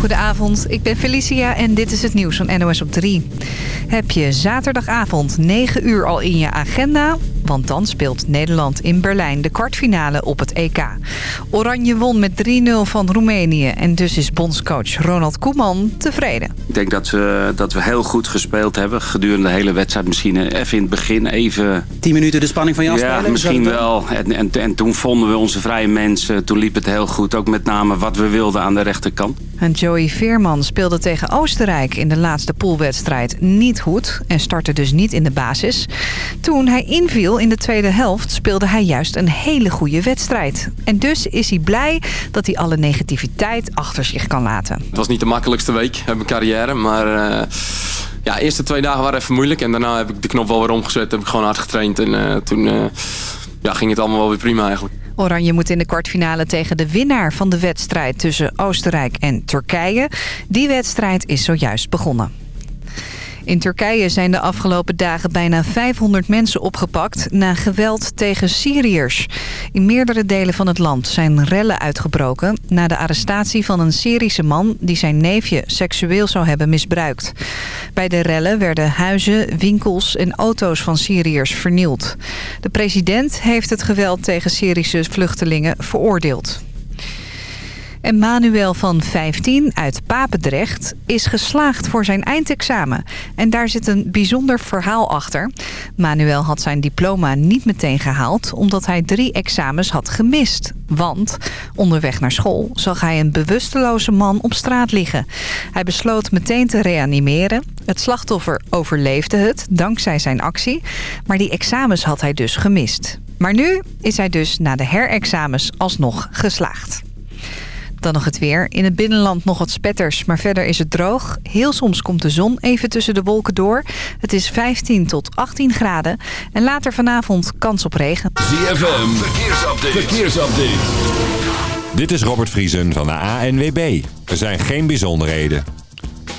Goedenavond, ik ben Felicia en dit is het nieuws van NOS op 3. Heb je zaterdagavond 9 uur al in je agenda? Want dan speelt Nederland in Berlijn de kwartfinale op het EK. Oranje won met 3-0 van Roemenië en dus is bondscoach Ronald Koeman tevreden. Ik denk dat we, dat we heel goed gespeeld hebben gedurende de hele wedstrijd. Misschien even in het begin even... 10 minuten de spanning van je afspelen? Ja, misschien wel. En, en, en toen vonden we onze vrije mensen. Toen liep het heel goed. Ook met name wat we wilden aan de rechterkant. En Joey Veerman speelde tegen Oostenrijk in de laatste poolwedstrijd niet goed... en startte dus niet in de basis. Toen hij inviel in de tweede helft speelde hij juist een hele goede wedstrijd. En dus is hij blij dat hij alle negativiteit achter zich kan laten. Het was niet de makkelijkste week in mijn carrière, maar... Uh... Ja, de eerste twee dagen waren even moeilijk. En daarna heb ik de knop wel weer omgezet. Heb ik gewoon hard getraind. En uh, toen uh, ja, ging het allemaal wel weer prima eigenlijk. Oranje moet in de kwartfinale tegen de winnaar van de wedstrijd tussen Oostenrijk en Turkije. Die wedstrijd is zojuist begonnen. In Turkije zijn de afgelopen dagen bijna 500 mensen opgepakt na geweld tegen Syriërs. In meerdere delen van het land zijn rellen uitgebroken na de arrestatie van een Syrische man die zijn neefje seksueel zou hebben misbruikt. Bij de rellen werden huizen, winkels en auto's van Syriërs vernield. De president heeft het geweld tegen Syrische vluchtelingen veroordeeld. En Manuel van 15 uit Papendrecht is geslaagd voor zijn eindexamen. En daar zit een bijzonder verhaal achter. Manuel had zijn diploma niet meteen gehaald... omdat hij drie examens had gemist. Want onderweg naar school zag hij een bewusteloze man op straat liggen. Hij besloot meteen te reanimeren. Het slachtoffer overleefde het, dankzij zijn actie. Maar die examens had hij dus gemist. Maar nu is hij dus na de herexamens alsnog geslaagd. Dan nog het weer. In het binnenland nog wat spetters, maar verder is het droog. Heel soms komt de zon even tussen de wolken door. Het is 15 tot 18 graden. En later vanavond kans op regen. ZFM, verkeersupdate. verkeersupdate. Dit is Robert Vriesen van de ANWB. Er zijn geen bijzonderheden.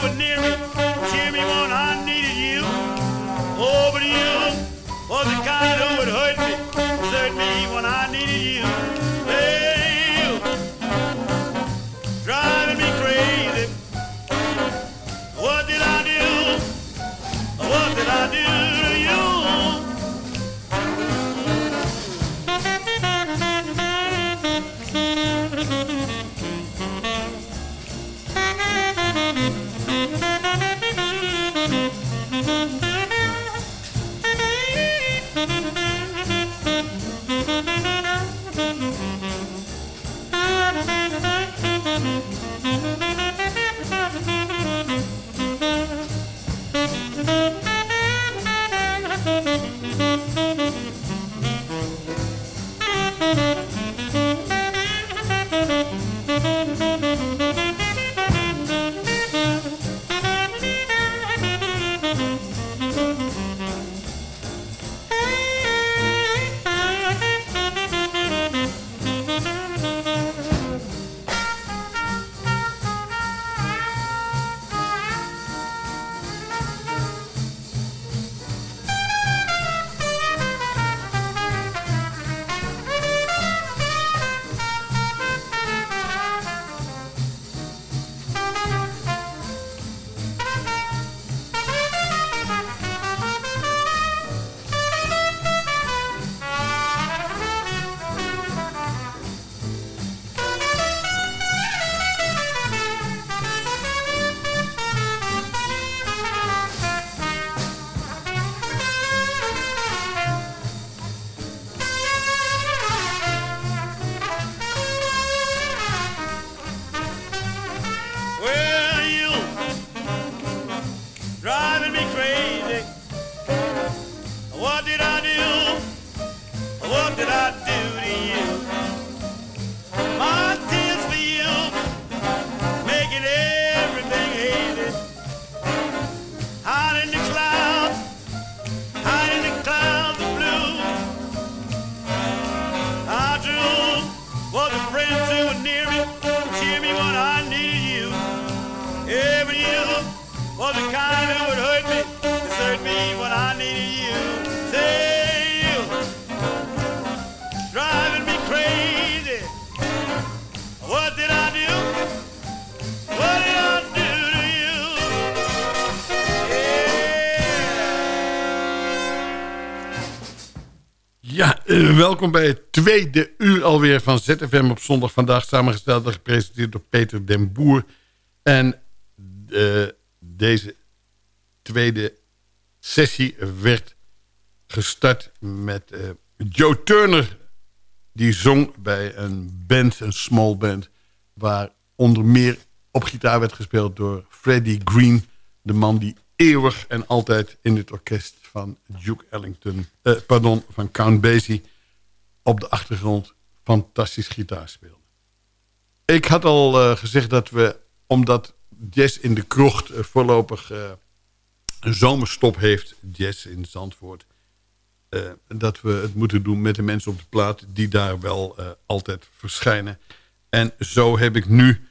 pioneering welkom bij het tweede uur alweer van ZFM op zondag. Vandaag samengesteld en gepresenteerd door Peter den Boer. En eh, deze tweede sessie werd gestart met eh, Joe Turner. Die zong bij een band, een small band... waar onder meer op gitaar werd gespeeld door Freddie Green. De man die eeuwig en altijd in het orkest van Duke Ellington... eh, pardon, van Count Basie op de achtergrond fantastisch gitaar speelde. Ik had al eh, gezegd dat we, omdat Jazz in de Krocht eh, voorlopig eh, een zomerstop heeft... Jazz in Zandvoort... dat we het moeten doen met de mensen op de plaat... die daar wel altijd verschijnen. En zo heb ik nu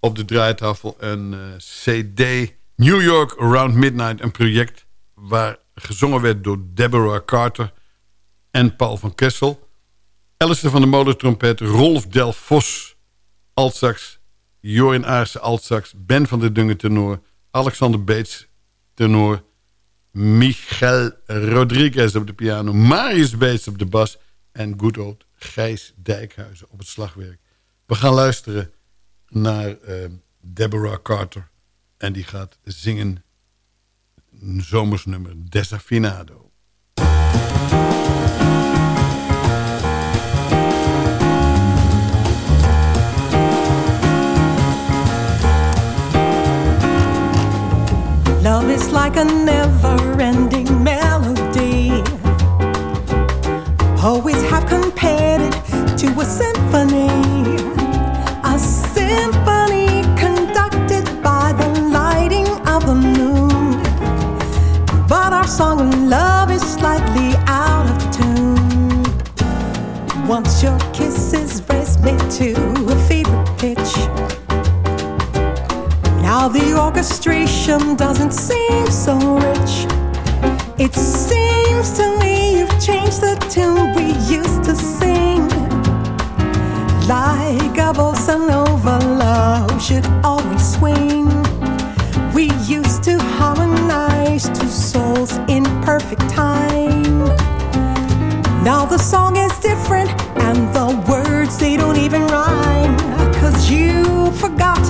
op de draaitafel een cd... New York Around Midnight, een project... waar gezongen werd door Deborah Carter en Paul van Kessel... Alistair van de molentrompet, Rolf Del Vos, altsax... Jorin Aarse, altsax, Ben van der Dungen, tenor... Alexander Beets, tenor... Michel Rodriguez op de piano... Marius Beets op de bas... en good old Gijs Dijkhuizen op het slagwerk. We gaan luisteren naar eh, Deborah Carter... en die gaat zingen een zomersnummer Desafinado. Love is like a never ending melody. Poets have compared it to a symphony. A symphony conducted by the lighting of the moon. But our song of love is slightly out of tune. Once your kisses raised me to Now the orchestration doesn't seem so rich. It seems to me you've changed the tune we used to sing. Like a bossa nova, love should always swing. We used to harmonize two souls in perfect time. Now the song is different and the words they don't even rhyme. Cause you forgot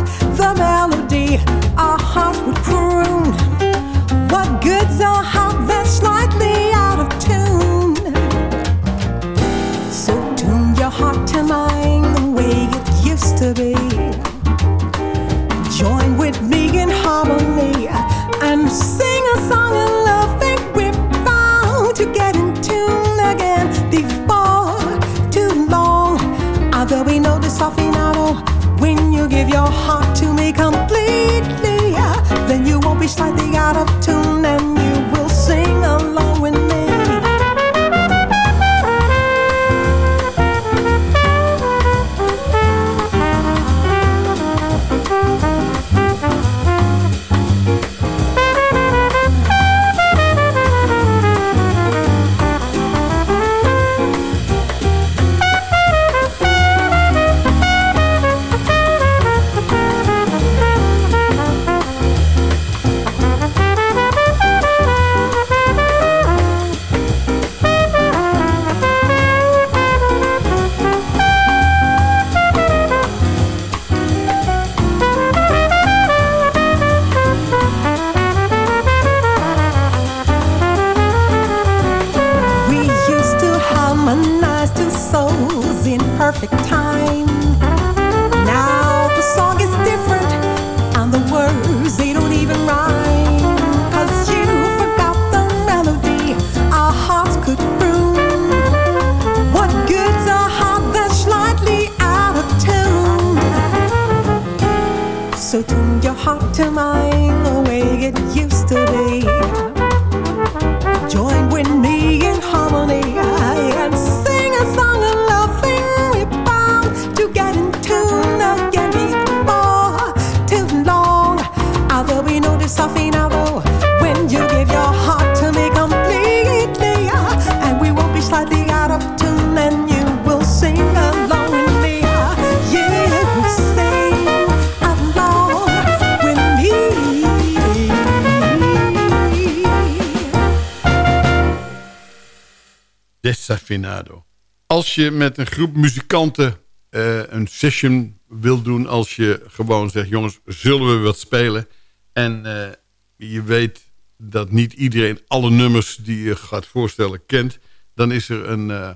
Als je met een groep muzikanten eh, een session wil doen... als je gewoon zegt, jongens, zullen we wat spelen? En eh, je weet dat niet iedereen alle nummers die je gaat voorstellen kent... dan is er een eh,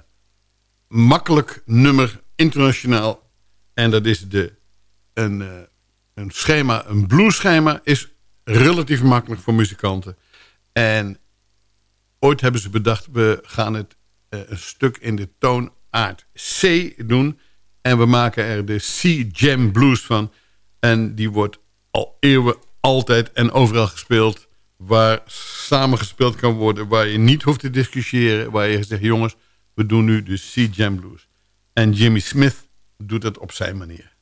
makkelijk nummer internationaal. En dat is de, een, een schema, een blueschema... is relatief makkelijk voor muzikanten. En ooit hebben ze bedacht... we gaan het een stuk in de toonaard C doen... en we maken er de C-Jam Blues van. En die wordt al eeuwen altijd en overal gespeeld... waar samen gespeeld kan worden... waar je niet hoeft te discussiëren... waar je zegt, jongens, we doen nu de C-Jam Blues. En Jimmy Smith doet het op zijn manier.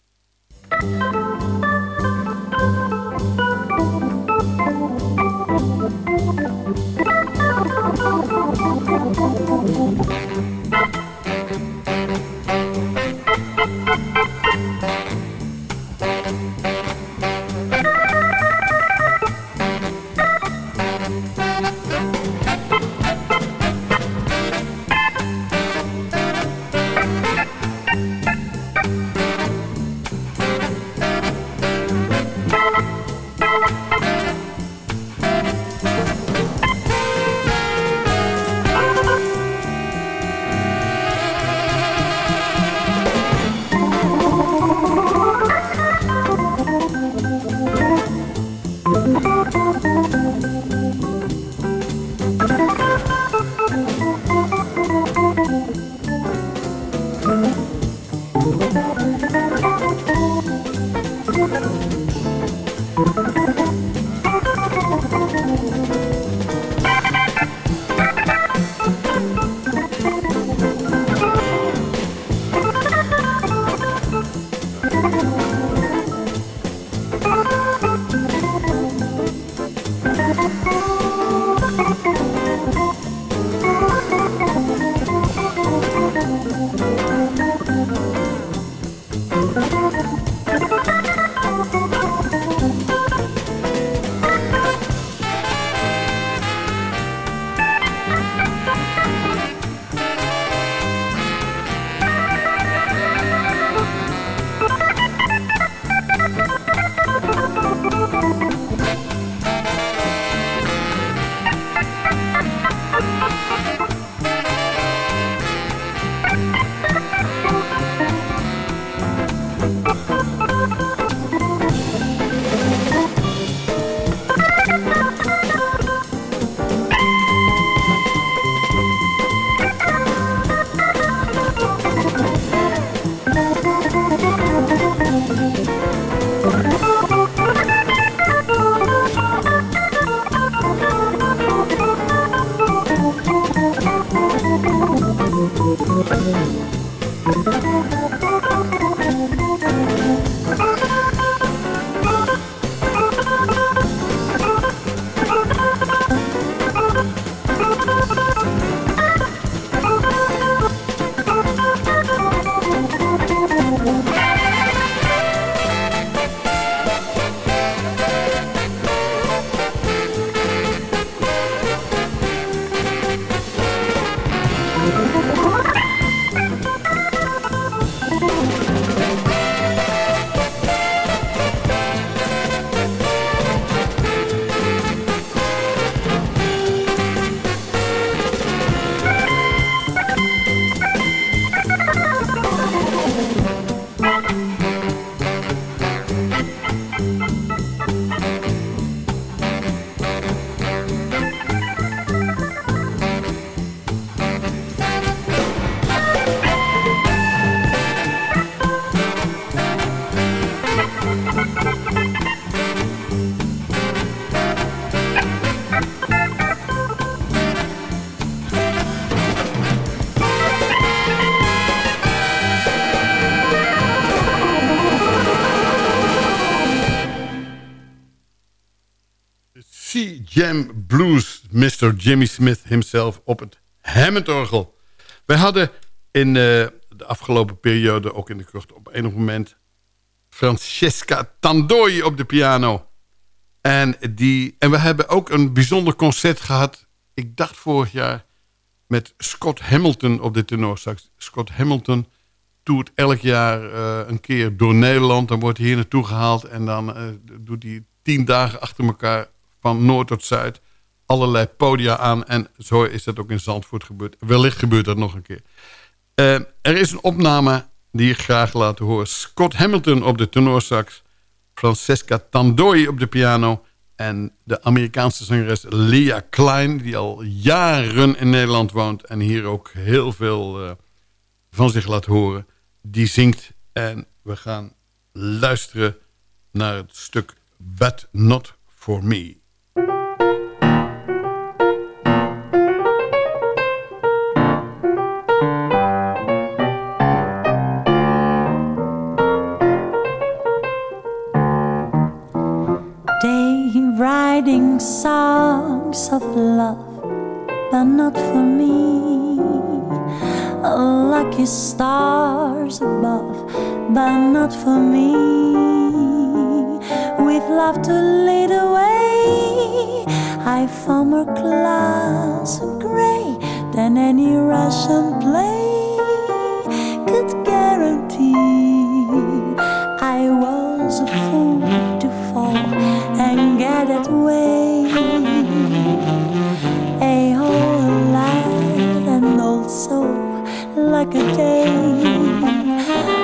Thank you. Mr. Jimmy Smith himself op het Hammondorgel. Wij hadden in uh, de afgelopen periode, ook in de krocht, op enig moment... Francesca Tandoi op de piano. En, die, en we hebben ook een bijzonder concert gehad. Ik dacht vorig jaar met Scott Hamilton op de tenorsax. Scott Hamilton toert elk jaar eh, een keer door Nederland. Dan wordt hij hier naartoe gehaald en dan eh, doet hij tien dagen achter elkaar van noord tot zuid allerlei podia aan. En zo is dat ook in Zandvoort gebeurd. Wellicht gebeurt dat nog een keer. Eh, er is een opname die ik graag laat horen. Scott Hamilton op de tenorsax. Francesca Tandoi op de piano. En de Amerikaanse zangeres Leah Klein... die al jaren in Nederland woont... en hier ook heel veel eh, van zich laat horen. Die zingt en we gaan luisteren naar het stuk But Not For Me. Writing songs of love, but not for me. Lucky stars above, but not for me. With love to lead the way, I found more clouds of gray than any Russian play could that way. A whole life and also like a day.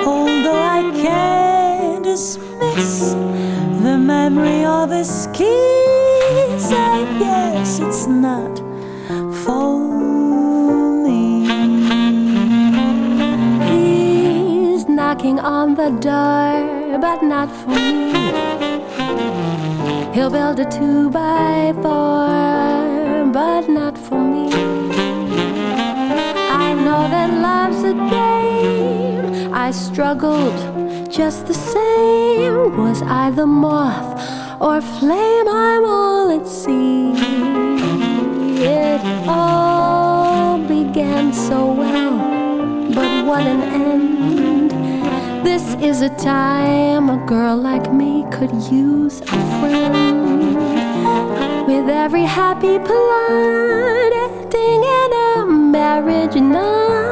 Although I can't dismiss the memory of a kiss, I guess it's not for me. He's knocking on the door, but not for me. He'll build a two by four, but not for me. I know that love's a game. I struggled just the same. Was I the moth or flame? I'm all at sea. It all began so well, but what an end. This is a time a girl like me could use a friend. With every happy plot ending in a marriage night,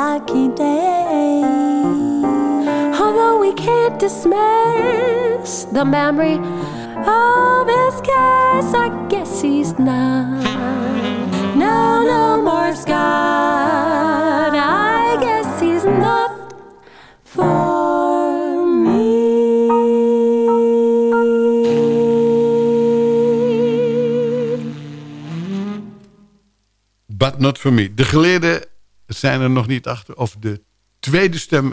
lucky day. Although we can't dismiss the memory of his kiss, I guess he's not. No, no more Scott. I guess he's not for me. But not for me. De geleerden zijn er nog niet achter of de tweede stem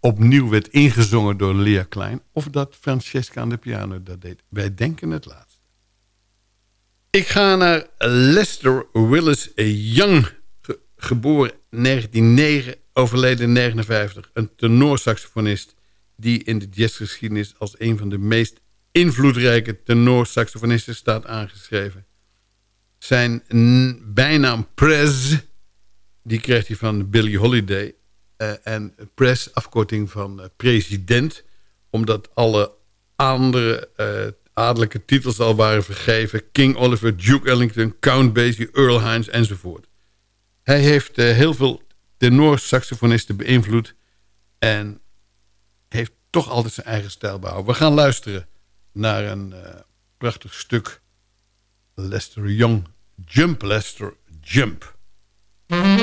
opnieuw werd ingezongen door Lea Klein... of dat Francesca aan de piano dat deed. Wij denken het laatste. Ik ga naar Lester Willis Young, ge- geboren 1909, overleden 59. Een tenorsaxofonist die in de jazzgeschiedenis als een van de meest invloedrijke tenorsaxofonisten staat aangeschreven. Zijn bijnaam Prez, die kreeg hij van Billie Holiday. Eh, en Prez, afkorting van eh, president, omdat alle andere eh, adellijke titels al waren vergeven. King Oliver, Duke Ellington, Count Basie, Earl Hines enzovoort. Hij heeft heel veel tenorsaxofonisten beïnvloed en heeft toch altijd zijn eigen stijl behouden. We gaan luisteren naar een prachtig stuk Lester Young. Jump Lester, jump. Het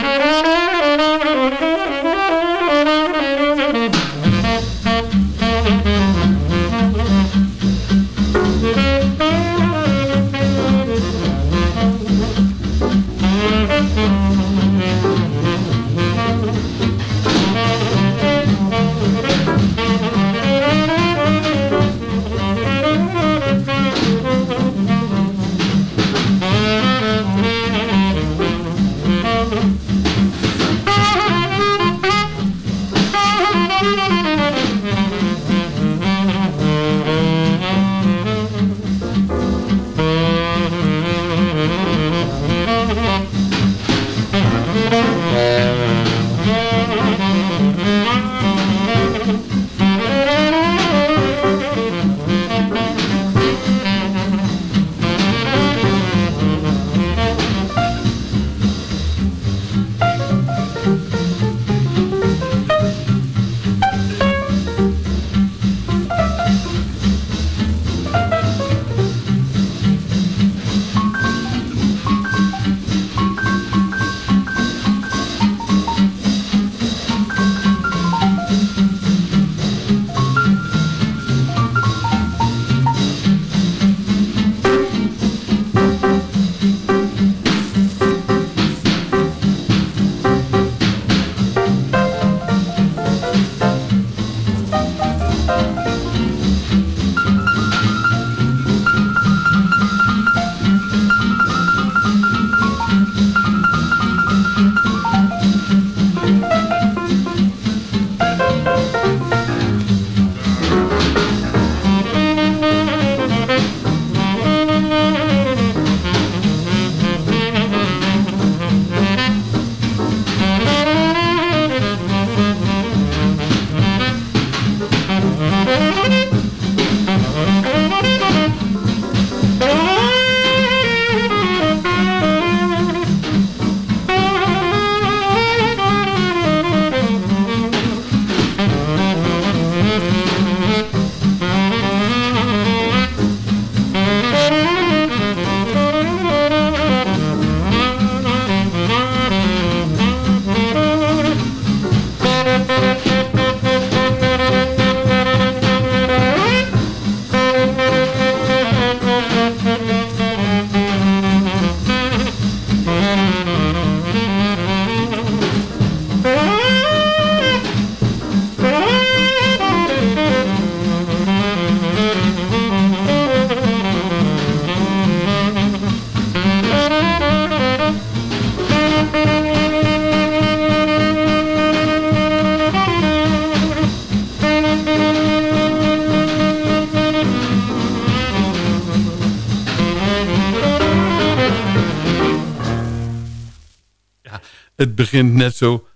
begint net zo.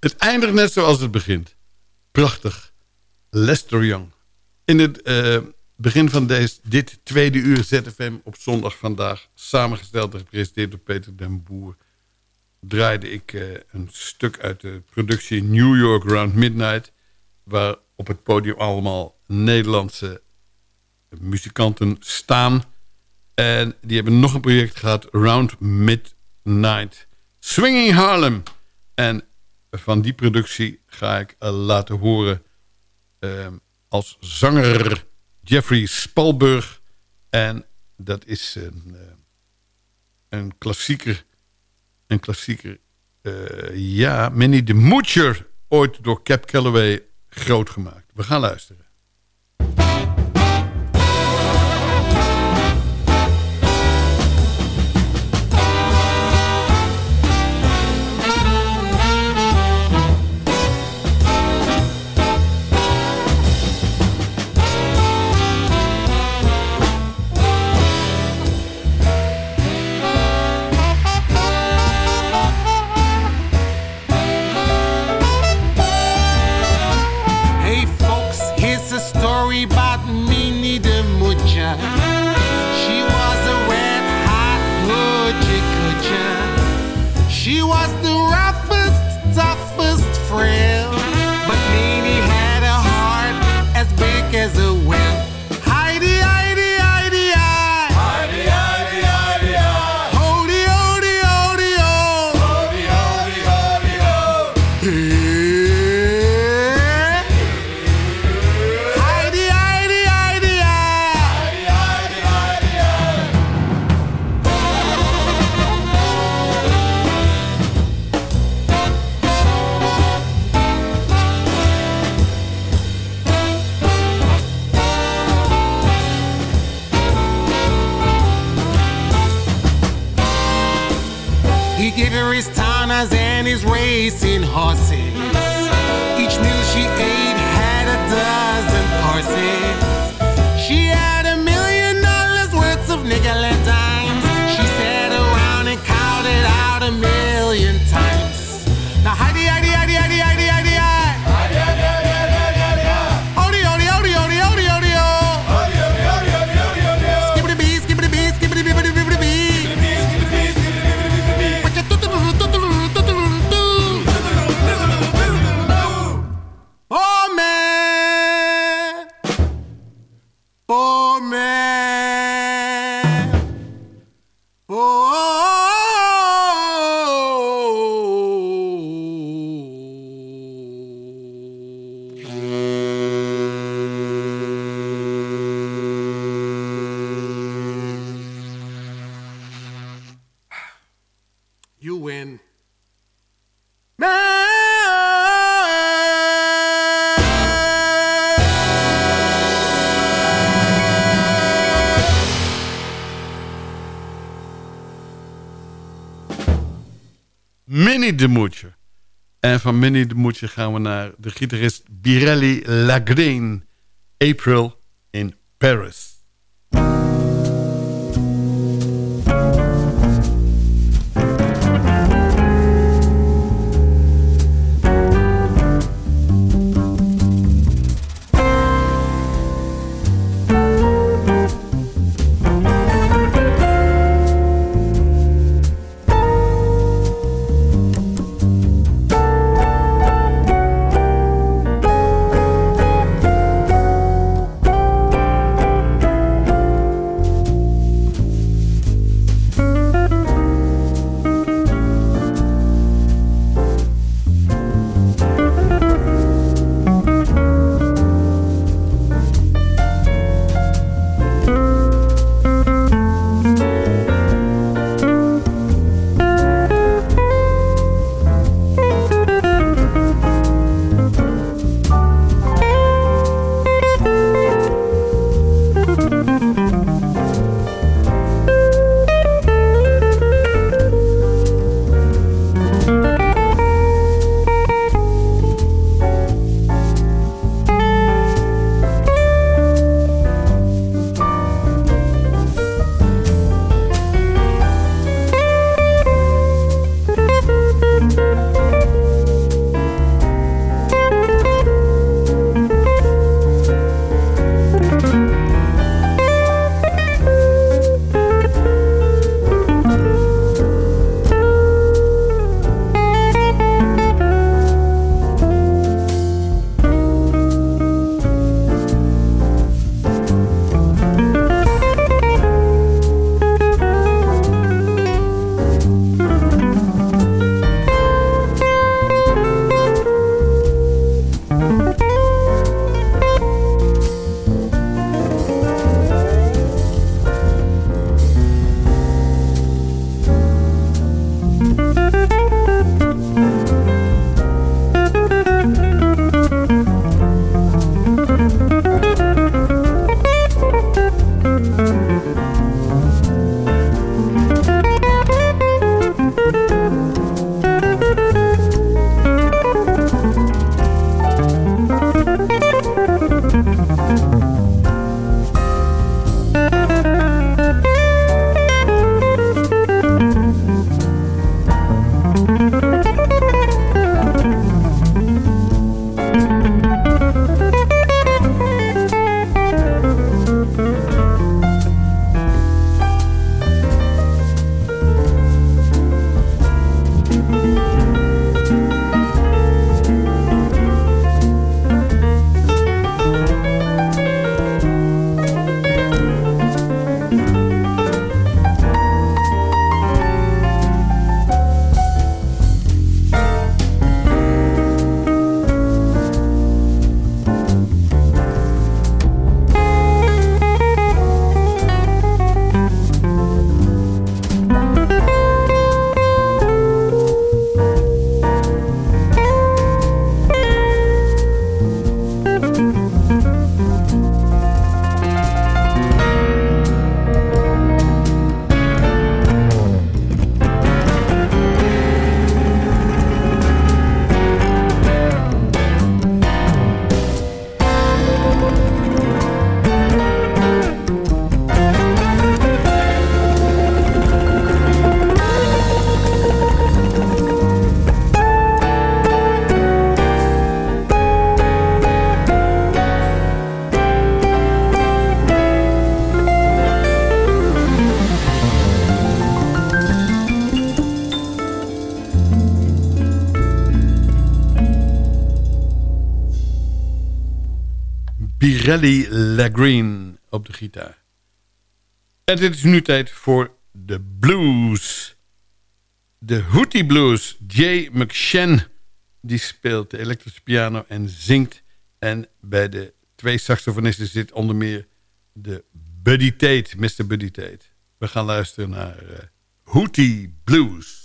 Het eindigt net zoals het begint. Prachtig. Lester Young. In het eh, begin van deze, dit tweede uur ZFM op zondag vandaag... samengesteld en gepresenteerd door Peter den Boer... draaide ik eh, een stuk uit de productie New York Round Midnight... waar op het podium allemaal Nederlandse muzikanten staan... En die hebben nog een project gehad, Round Midnight Swinging Harlem. En van die productie ga ik eh, laten horen eh, als zanger Jeffrey Spalburg. En dat is een, eh, een klassieker. Een klassieker. eh, ja, Minnie de Moocher, ooit door Cap Calloway groot gemaakt. We gaan luisteren. van Minnie de Moetje gaan we naar de gitarist Birelli Lagrine, April in Paris. Pirelli Lagreen op de gitaar. En dit is nu tijd voor de blues. De Hootie Blues. Jay McShann die speelt de elektrische piano en zingt. En bij de twee saxofonisten zit onder meer de Buddy Tate, Mr. Buddy Tate. We gaan luisteren naar uh, Hootie Blues.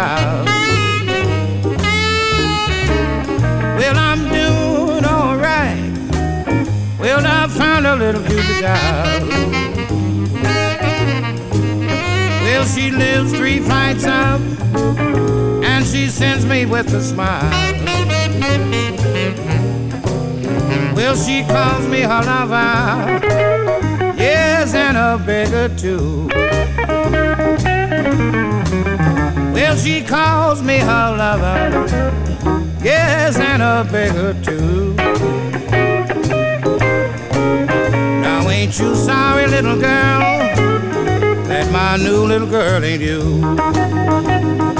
Doll. Well, I'm doing alright. Well, I found a little Cupid doll. Well, she lives three flights up, and she sends me with a smile. Well, she calls me her lover, yes, and a beggar too. Well, she calls me her lover, yes, and a beggar too. Now, ain't you sorry, little girl, that my new little girl ain't you?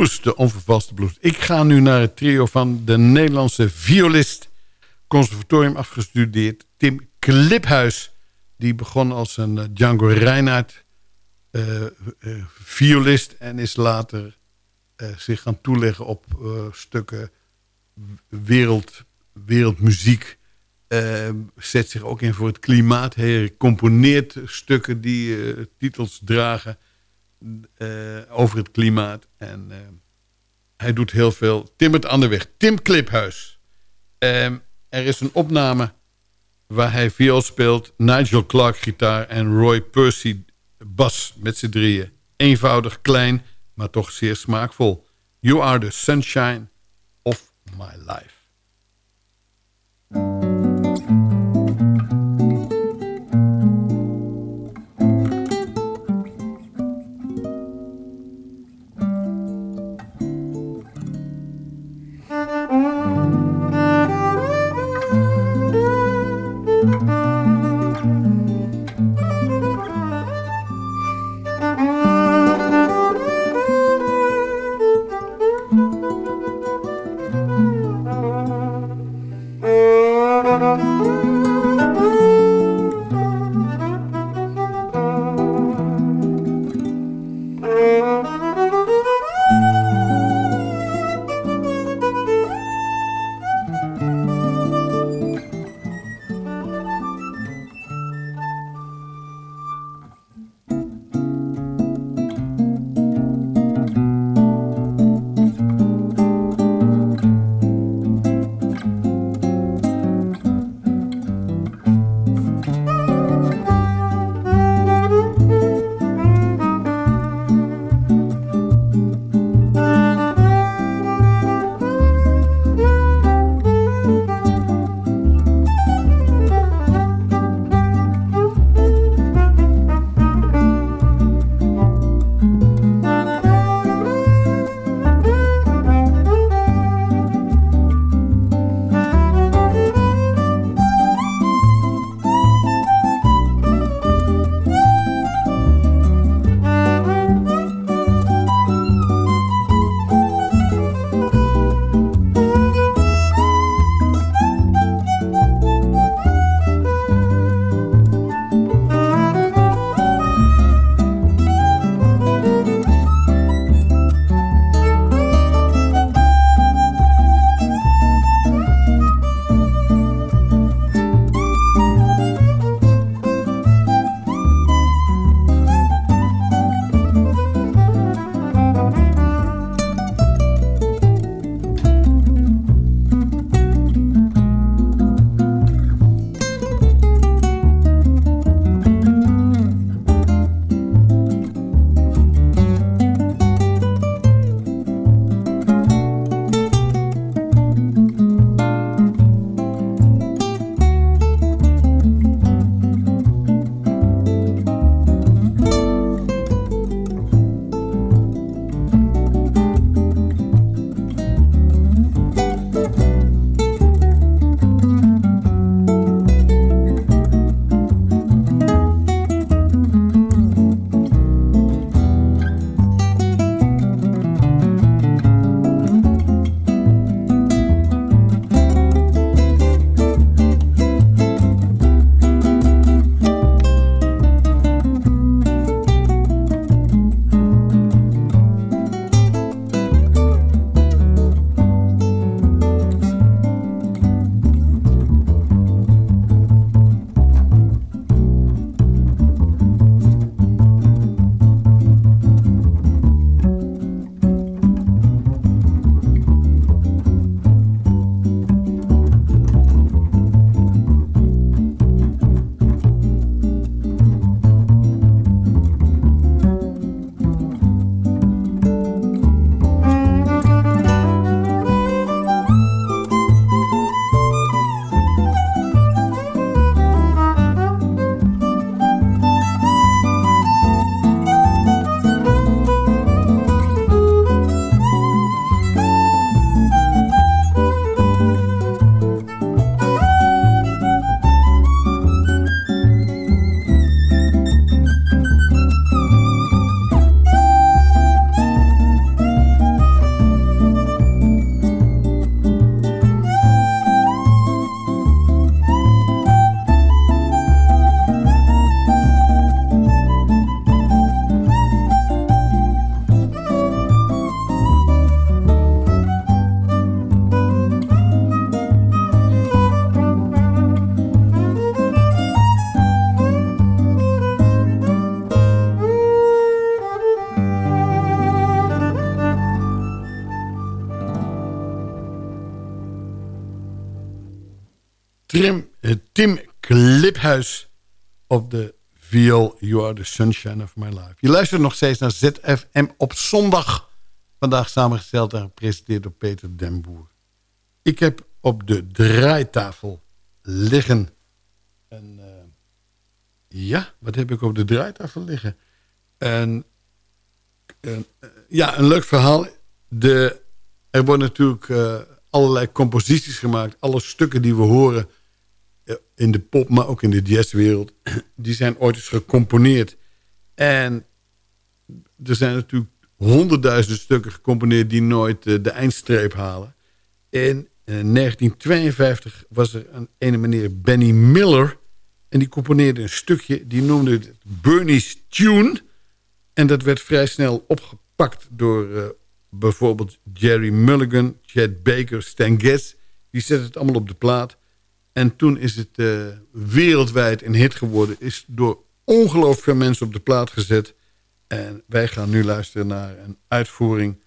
De onvervalste blues. Ik ga nu naar het trio van de Nederlandse violist conservatorium afgestudeerd. Tim Kliphuis, die begon als een eh, Django Reinhardt eh, eh, violist... en is later zich gaan toeleggen op stukken wereld, wereldmuziek. Eh, zet zich ook in voor het klimaat. Hij componeert stukken die titels dragen over het klimaat. En eh, hij doet heel veel. Timmert aan de weg. Tim Kliphuis. Ehm, er is een opname waar hij viool speelt. Nigel Clark gitaar en Roy Percy bas met z'n drieën. Eenvoudig, klein, maar toch zeer smaakvol. You are the sunshine of my life. Trim, eh, Tim Kliphuis op de viool You Are The Sunshine Of My Life. Je luistert nog steeds naar ZFM op zondag. Vandaag samengesteld en gepresenteerd door Peter Den Boer. Ik heb op de draaitafel liggen... En, eh, ja, wat heb ik op de draaitafel liggen? En, eh, ja, een leuk verhaal. De, er worden natuurlijk uh, allerlei composities gemaakt. Alle stukken die we horen in de pop, maar ook in de jazzwereld... die zijn ooit eens gecomponeerd. En er zijn natuurlijk honderdduizenden stukken gecomponeerd... die nooit uh, de eindstreep halen. In 1952 was er een ene meneer Benny Miller... en die componeerde een stukje, die noemde het Bernie's Tune... en dat werd vrij snel opgepakt door bijvoorbeeld Jerry Mulligan... Chet Baker, Stan Getz. Die zetten het allemaal op de plaat... En toen is het uh, wereldwijd een hit geworden. Is door ongelooflijk veel mensen op de plaat gezet. En wij gaan nu luisteren naar een uitvoering.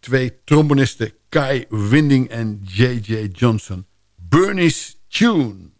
Twee trombonisten, Kai Winding en J.J. Johnson. Bernie's Tune.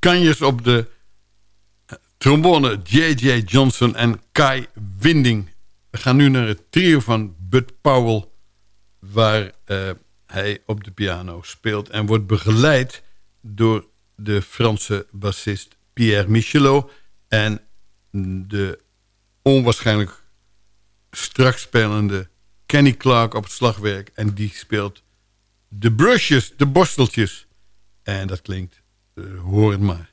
Kanjers op de trombone J.J. Johnson en Kai Winding. We gaan nu naar het trio van Bud Powell... waar eh, hij op de piano speelt... en wordt begeleid door de Franse bassist Pierre Michelot... en de onwaarschijnlijk strak spelende Kenny Clark op het slagwerk. En die speelt de brushes, de borsteltjes. En dat klinkt, hoor het maar.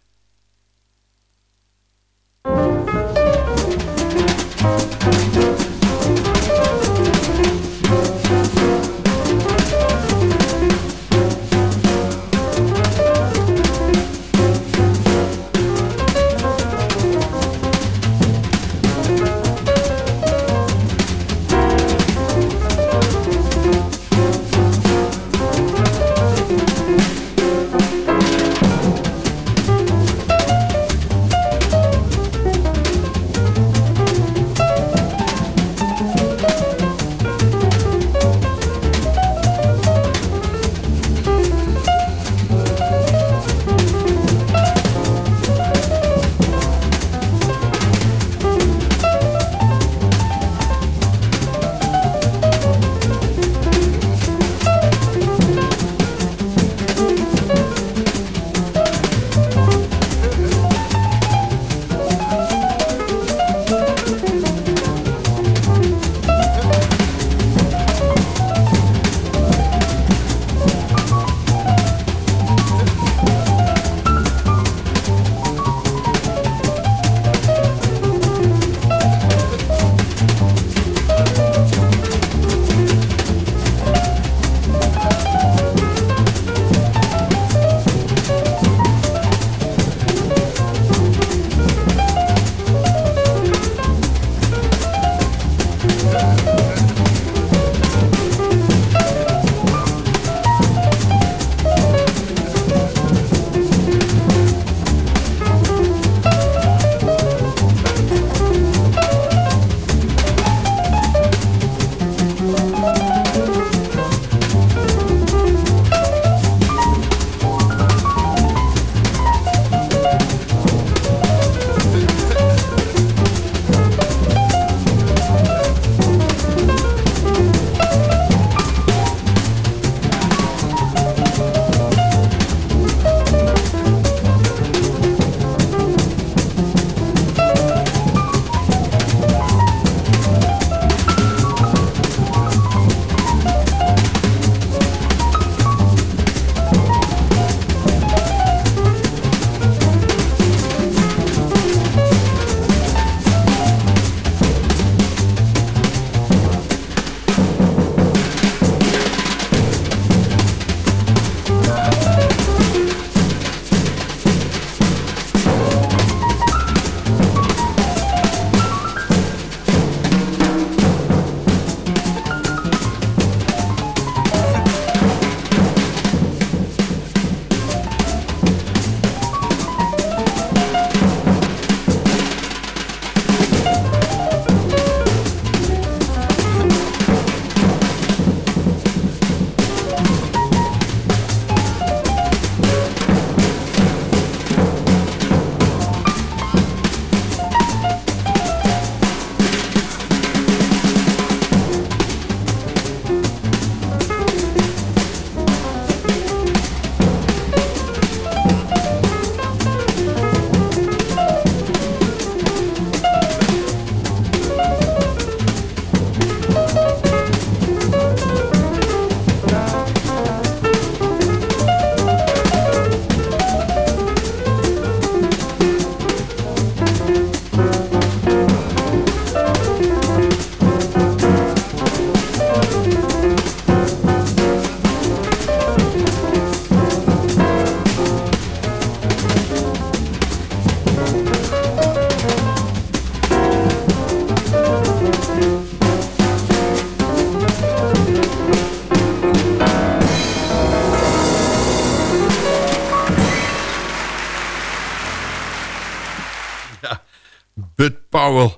Powell,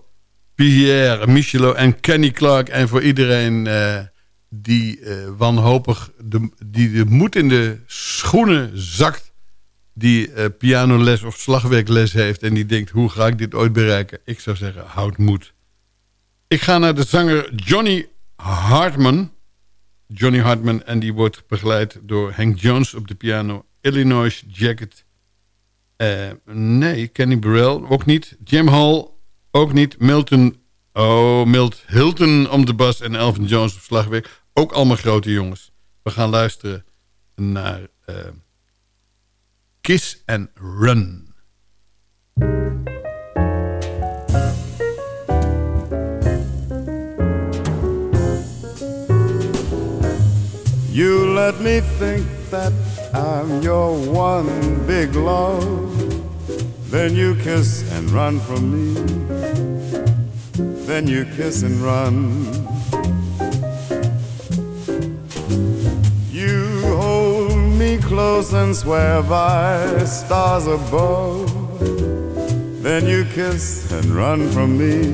Pierre, Michelot en Kenny Clark. En voor iedereen uh, die uh, wanhopig de, die de moed in de schoenen zakt... die eh, pianoles of slagwerkles heeft... en die denkt, hoe ga ik dit ooit bereiken? Ik zou zeggen, houd moed. Ik ga naar de zanger Johnny Hartman. Johnny Hartman en die wordt begeleid door Hank Jones op de piano... Illinois Jacket. Eh, nee, Kenny Burrell ook niet. Jim Hall ook niet. Milton, oh, Milt Hilton om de bas en Elvin Jones op slagwerk. Ook allemaal grote jongens. We gaan luisteren naar uh, Kiss and Run. You let me think that I'm your one big love. Then you kiss and run from me. Then you kiss and run. You hold me close and swear by stars above. Then you kiss and run from me.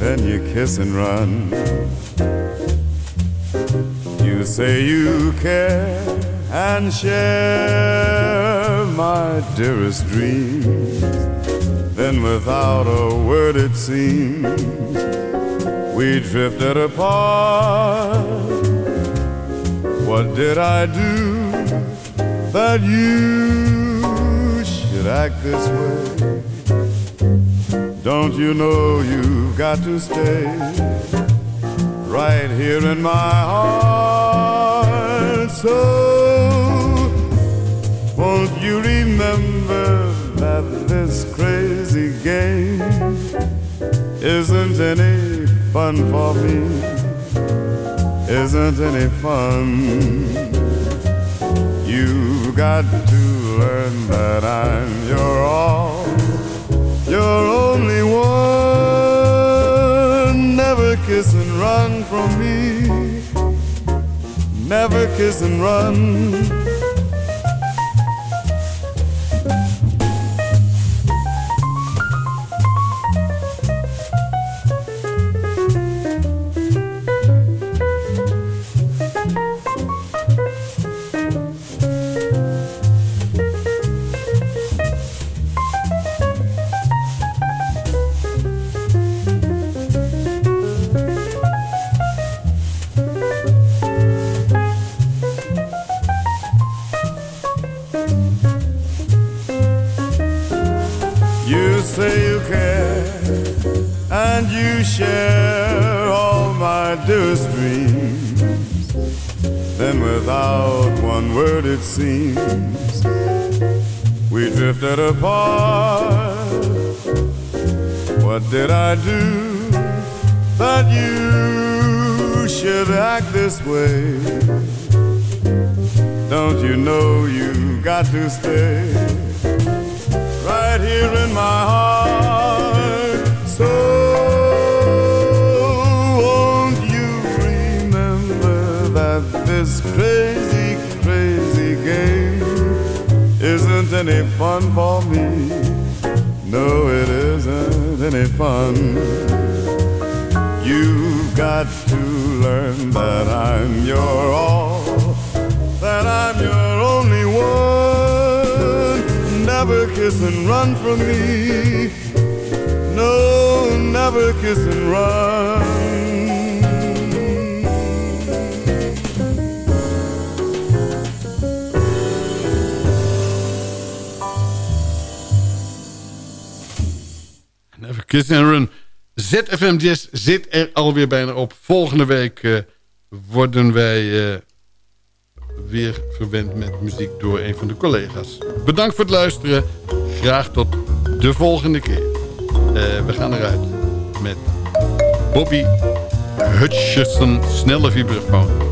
Then you kiss and run. You say you care and share my dearest dreams. Then, without a word, it seems we drifted apart. What did I do that you should act this way? Don't you know you've got to stay right here in my heart? So, won't you remember that this crazy game isn't any fun for me? Isn't any fun? You've got to learn that I'm your all, your only one. Never kiss and run from me. Never kiss and run. Me. No, never kiss and run. Never kiss and run. ZFM Jazz zit er alweer bijna op. Volgende week uh, worden wij... Uh, weer verwend met muziek door een van de collega's. Bedankt voor het luisteren. Graag tot de volgende keer. Uh, we gaan eruit met Bobby Hutcherson, snelle vibrafoon.